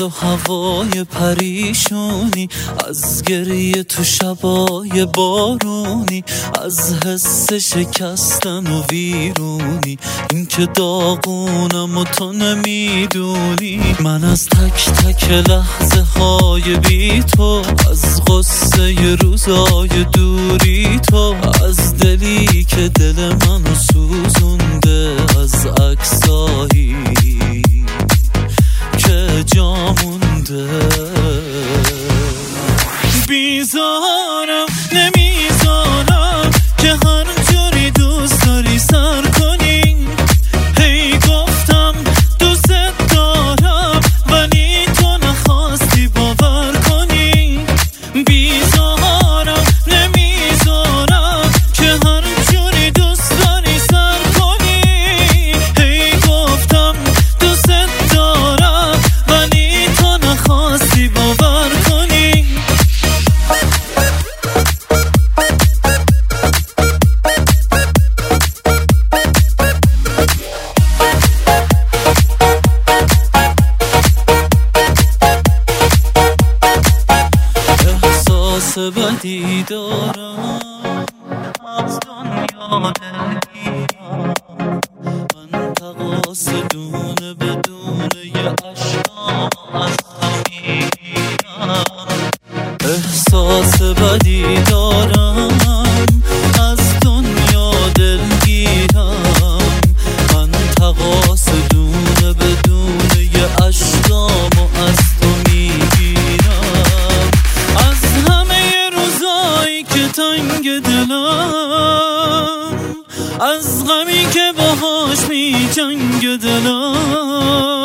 و هوای پریشونی از گریه تو شبای بارونی از حس شکستن و ویرونی. این که داغونم و تو نمی‌دونی. من از تک تک لحظه های بی تو از غصه روزای دوری تو از دلی که دل منو سوزونده از Be piso احساس بدی دارم از دنیا دلگیرم. من تقاس دونه که تنگ دلم از غمی که باهاش می جنگ دلم.